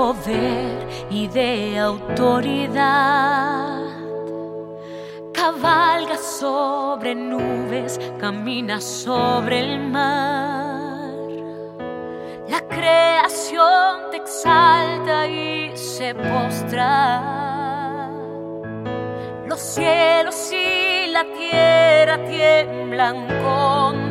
poder y de autoridad. Cabalga sobre nubes, camina sobre el mar. La creación te exalta y se postra. Los cielos y la tierra tiemblan con